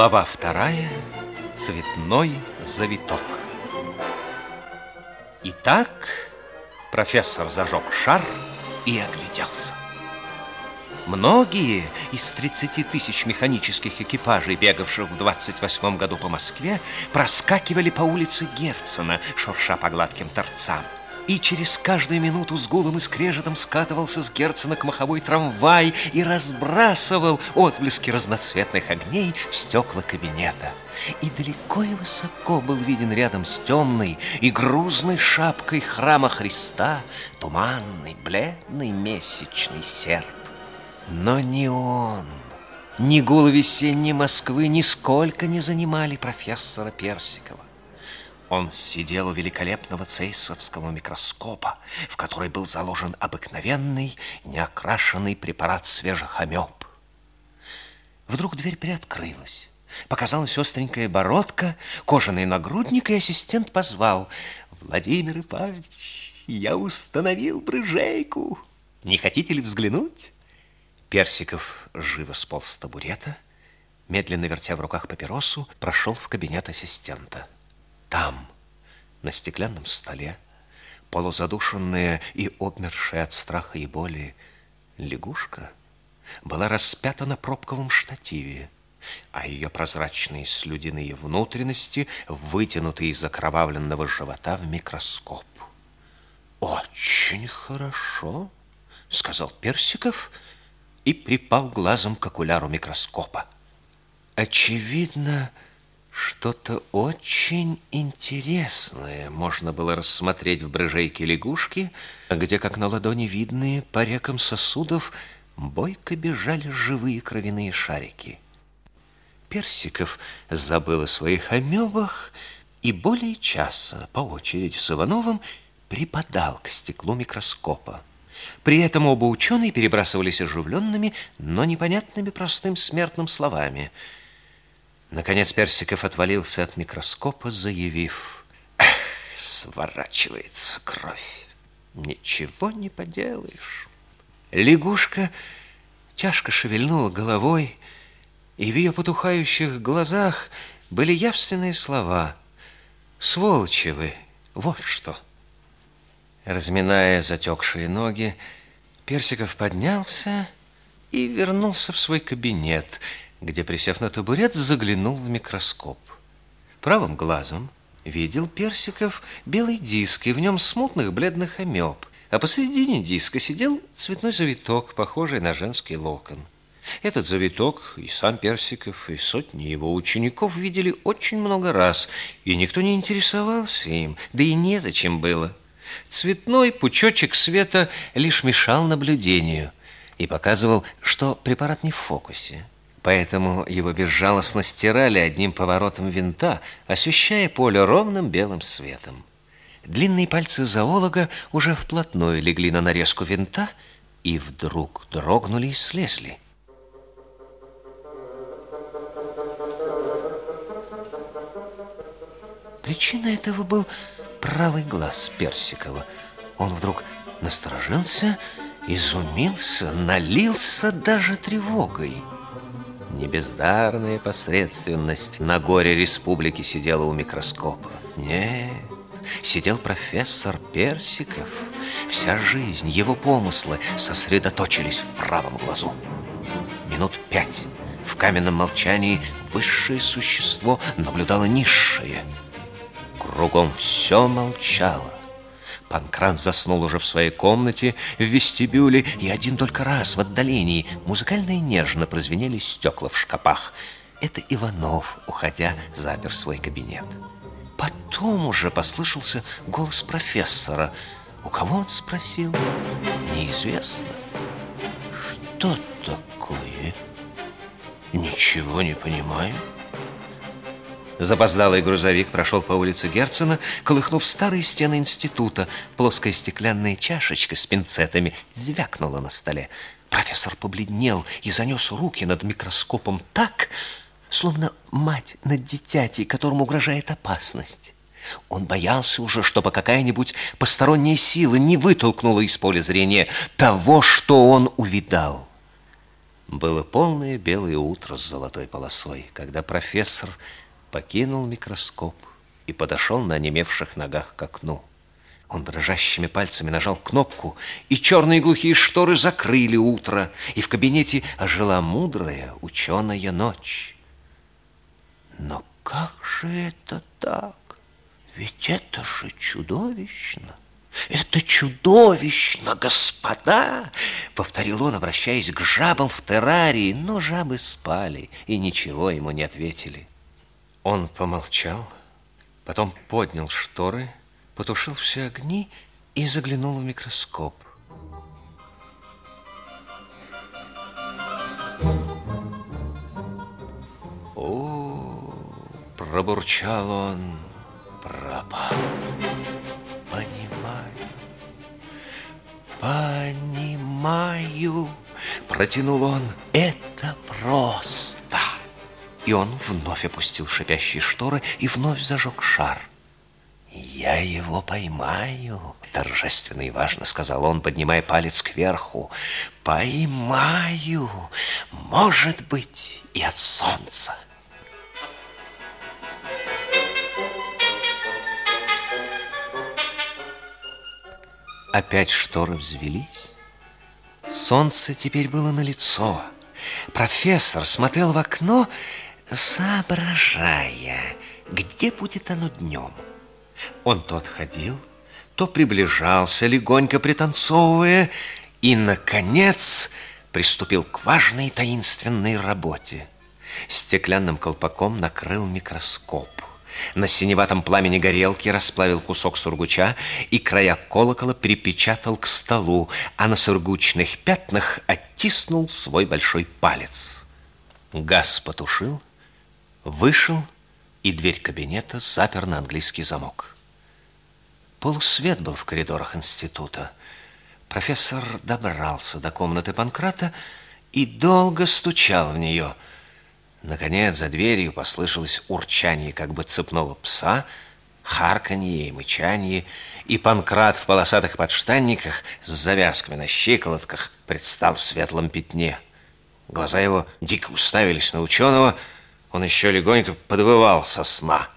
Глава вторая. Цветной завиток. Итак, профессор зажег шар и огляделся. Многие из 30 тысяч механических экипажей, бегавших в 28 году по Москве, проскакивали по улице Герцена, шурша по гладким торцам. И через каждую минуту с гулом и скрежетом скатывался с Герцена к маховой трамвай и разбрасывал отблески разноцветных огней в стекла кабинета. И далеко и высоко был виден рядом с темной и грузной шапкой храма Христа туманный, бледный месячный серп. Но ни он, ни гул весенней Москвы нисколько не занимали профессора Персикова. Он сидел у великолепного цейсовского микроскопа, в который был заложен обыкновенный, неокрашенный препарат свежих амеб. Вдруг дверь приоткрылась. Показалась остренькая бородка, кожаный нагрудник, и ассистент позвал. «Владимир Ипавич, я установил брыжейку. Не хотите ли взглянуть?» Персиков живо сполз с табурета, медленно вертя в руках папиросу, прошел в кабинет ассистента. Там, на стеклянном столе, полузадушенная и обмершая от страха и боли лягушка была распята на пробковом штативе, а ее прозрачные слюдяные внутренности вытянуты из окровавленного живота в микроскоп. «Очень хорошо», — сказал Персиков, — и припал глазом к окуляру микроскопа. Очевидно, что-то очень интересное можно было рассмотреть в брыжейке лягушки, где, как на ладони видные, по рекам сосудов бойко бежали живые кровяные шарики. Персиков забыл о своих амебах и более часа по очереди с Ивановым припадал к стеклу микроскопа. При этом оба ученые перебрасывались оживленными, но непонятными простым смертным словами. Наконец Персиков отвалился от микроскопа, заявив, «Эх, сворачивается кровь, ничего не поделаешь». Лягушка тяжко шевельнула головой, и в ее потухающих глазах были явственные слова «Сволочи вы, вот что!» Разминая затекшие ноги, Персиков поднялся и вернулся в свой кабинет, где, присев на табурет, заглянул в микроскоп. Правым глазом видел Персиков белый диск, и в нем смутных бледных амеб, а посредине диска сидел цветной завиток, похожий на женский локон. Этот завиток и сам Персиков, и сотни его учеников видели очень много раз, и никто не интересовался им, да и незачем было. Цветной пучочек света лишь мешал наблюдению и показывал, что препарат не в фокусе. Поэтому его безжалостно стирали одним поворотом винта, освещая поле ровным белым светом. Длинные пальцы зоолога уже вплотную легли на нарезку винта и вдруг дрогнули и слезли. Причина этого был правый глаз Персикова. Он вдруг насторожился, изумился, налился даже тревогой. Небездарная посредственность на горе республики сидела у микроскопа. Нет, сидел профессор Персиков. Вся жизнь, его помыслы сосредоточились в правом глазу. Минут пять в каменном молчании высшее существо наблюдало низшее – Кругом все молчало. Панкран заснул уже в своей комнате в вестибюле, и один только раз в отдалении музыкально и нежно прозвенели стекла в шкапах. Это Иванов, уходя, запер свой кабинет. Потом уже послышался голос профессора. У кого он спросил? Неизвестно. Что такое? Ничего не понимаю. Запоздалый грузовик прошел по улице Герцена, колыхнув старые стены института. Плоская стеклянная чашечка с пинцетами звякнула на столе. Профессор побледнел и занес руки над микроскопом так, словно мать над дитятей, которому угрожает опасность. Он боялся уже, чтобы какая-нибудь посторонняя сила не вытолкнула из поля зрения того, что он увидал. Было полное белое утро с золотой полосой, когда профессор покинул микроскоп и подошел на онемевших ногах к окну. Он дрожащими пальцами нажал кнопку, и черные глухие шторы закрыли утро, и в кабинете ожила мудрая ученая ночь. Но как же это так? Ведь это же чудовищно! Это чудовищно, господа! Повторил он, обращаясь к жабам в террарии, но жабы спали и ничего ему не ответили. Он помолчал, потом поднял шторы, потушил все огни и заглянул в микроскоп. О, пробурчал он, пропал. Понимаю, понимаю, протянул он, это просто. И он вновь опустил шипящие шторы и вновь зажег шар. «Я его поймаю», — торжественно и важно сказал он, поднимая палец кверху. «Поймаю, может быть, и от солнца». Опять шторы взвелись. Солнце теперь было на лицо. Профессор смотрел в окно, соображая, где будет оно днем. Он то отходил, то приближался, легонько пританцовывая, и, наконец, приступил к важной таинственной работе. Стеклянным колпаком накрыл микроскоп. На синеватом пламени горелки расплавил кусок сургуча и края колокола припечатал к столу, а на сургучных пятнах оттиснул свой большой палец. Газ потушил, вышел и дверь кабинета запер на английский замок. Полусвет был в коридорах института. Профессор добрался до комнаты Панкрата и долго стучал в нее. Наконец, за дверью послышалось урчание как бы цепного пса, харканье и мычанье, и Панкрат в полосатых подштанниках с завязками на щиколотках предстал в светлом пятне. Глаза его дико уставились на ученого, он еще легонько подвывал со сна.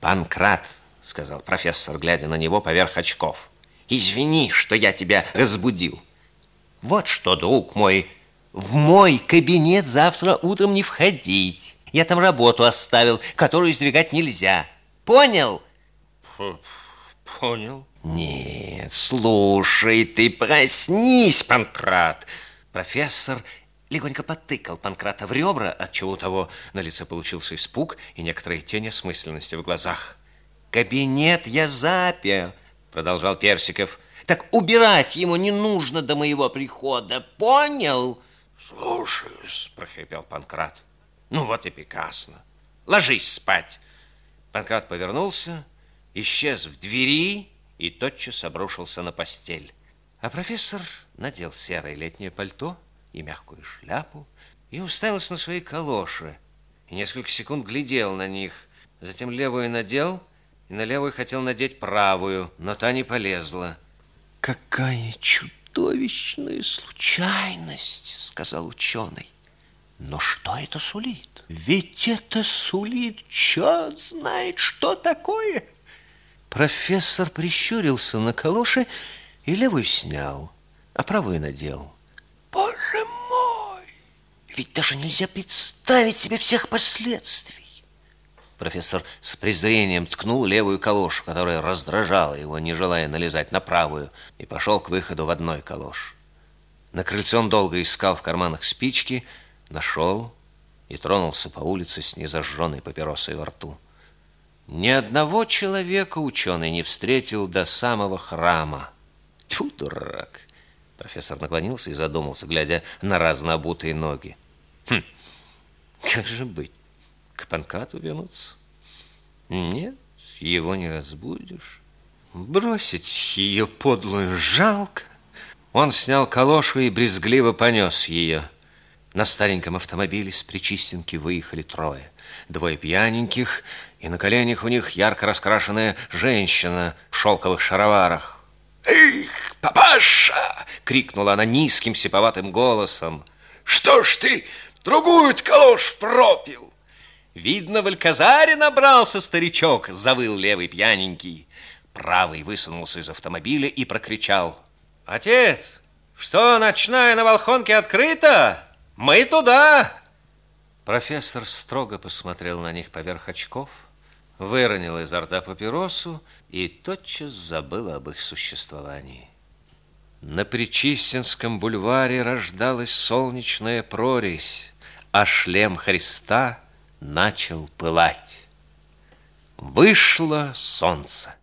«Панкрат», — сказал профессор, глядя на него поверх очков, «извини, что я тебя разбудил. Вот что, друг мой, в мой кабинет завтра утром не входить. Я там работу оставил, которую сдвигать нельзя. Понял?» Понял. Нет, слушай, ты проснись, Панкрат. Профессор легонько потыкал Панкрата в ребра, от чего у того на лице получился испуг и некоторые тени осмысленности в глазах. «Кабинет я запер», — продолжал Персиков. «Так убирать ему не нужно до моего прихода, понял?» «Слушаюсь», — прохрипел Панкрат. «Ну вот и прекрасно. Ложись спать». Панкрат повернулся, исчез в двери и тотчас обрушился на постель. А профессор надел серое летнее пальто, и мягкую шляпу, и уставился на свои калоши, и несколько секунд глядел на них, затем левую надел, и на левую хотел надеть правую, но та не полезла. «Какая чудовищная случайность!» — сказал ученый. Но что это сулит? Ведь это сулит, черт знает, что такое. Профессор прищурился на калоши и левую снял, а правую надел. Ведь даже нельзя представить себе всех последствий. Профессор с презрением ткнул левую калошу, которая раздражала его, не желая налезать на правую, и пошел к выходу в одной калош. На крыльце он долго искал в карманах спички, нашел и тронулся по улице с незажженной папиросой во рту. Ни одного человека ученый не встретил до самого храма. Тьфу, дурак! Профессор наклонился и задумался, глядя на разнообутые ноги. Хм, как же быть? К Панкату вернуться? Нет, его не разбудишь. Бросить ее подлую жалко. Он снял калошу и брезгливо понес ее. На стареньком автомобиле с Причистенки выехали трое. Двое пьяненьких, и на коленях у них ярко раскрашенная женщина в шелковых шароварах. «Эх, папаша!» — крикнула она низким сиповатым голосом. Что ж ты другую калош пропил? Видно, в Альказаре набрался старичок, завыл левый пьяненький. Правый высунулся из автомобиля и прокричал. Отец, что, ночная на Волхонке открыта? Мы туда! Профессор строго посмотрел на них поверх очков, выронил изо рта папиросу и тотчас забыл об их существовании. На Причистинском бульваре рождалась солнечная прорезь, а шлем Христа начал пылать. Вышло солнце.